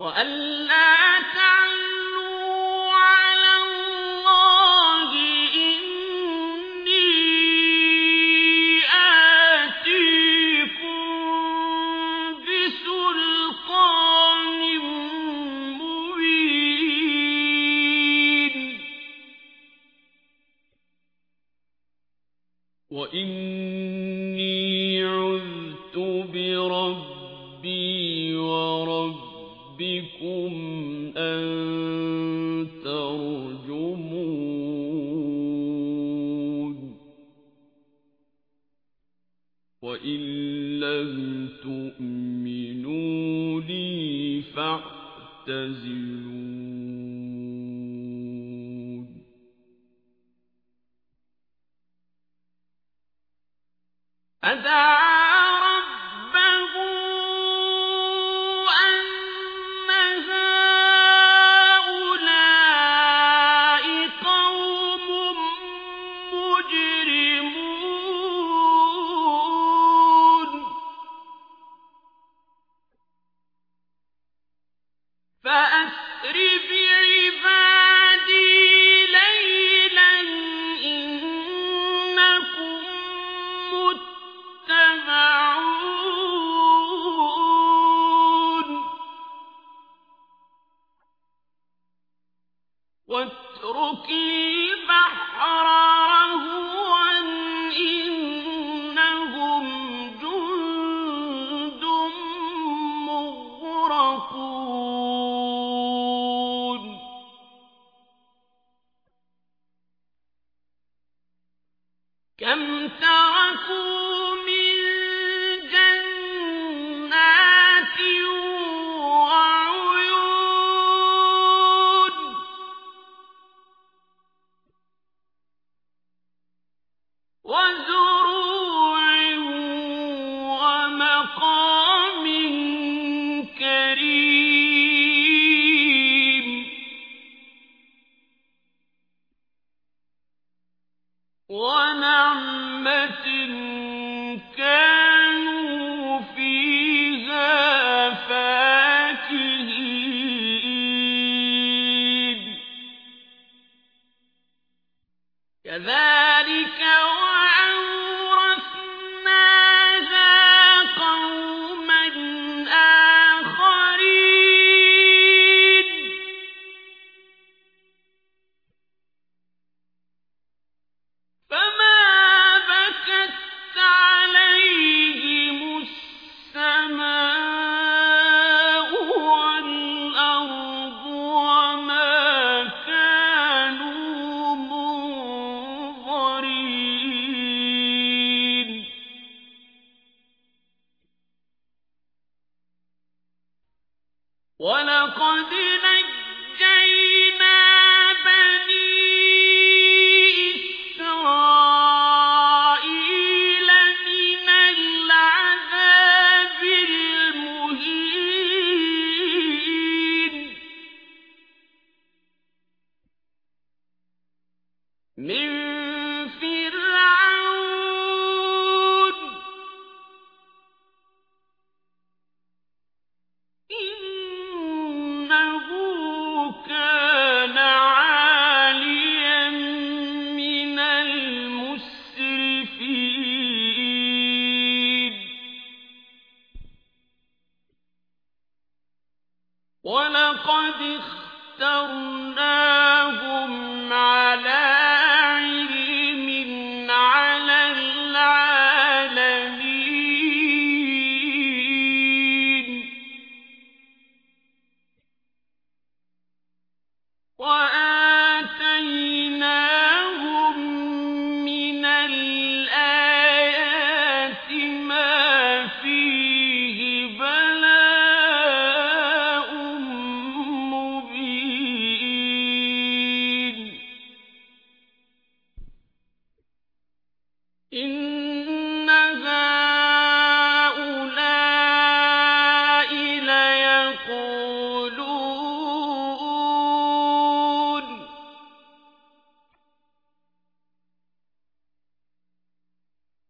وألا تعلوا على الله إني آتيكم بسلطان مبين. وإني عذت بربي وربكم أن ترجمون وإن لم تؤمنوا لي فاعتزلون فأسر بعبادي ليلا إنكم متبعون. واترك البحر كم تركوا ونعمة كانوا فيها فاكهين. كذلك ولقد نجينا بني إسرائيل من العذاب المهين من اخترناهم على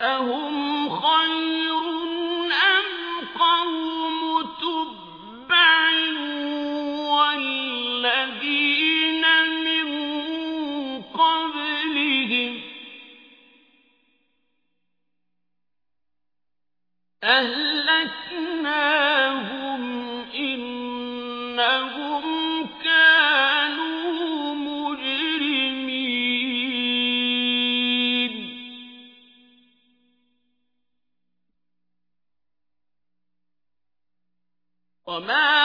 أهم خير أم قوم تبع والذين من قبلهم أهلكناهم وما